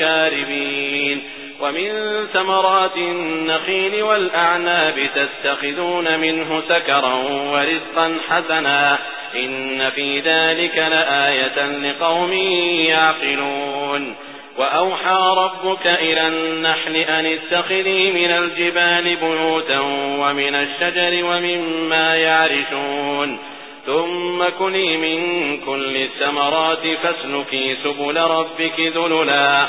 للشاربين ومن ثمرات النخيل والأعناب تستخذون منه سكرا ورزقا حسنا. إن في ذلك لآية لقوم يعقلون. وأوحى ربك إلى النحل أن اتخذي من الجبال بيوتا ومن الشجر ومما يعرشون. ثم كلي من كل الثمرات فاسلكي سبل ربك ذللا.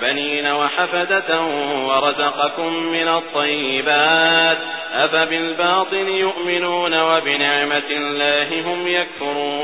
بنين وحفدة ورزقكم من الطيبات. أفبالباطل يؤمنون وبنعمة الله هم يكفرون.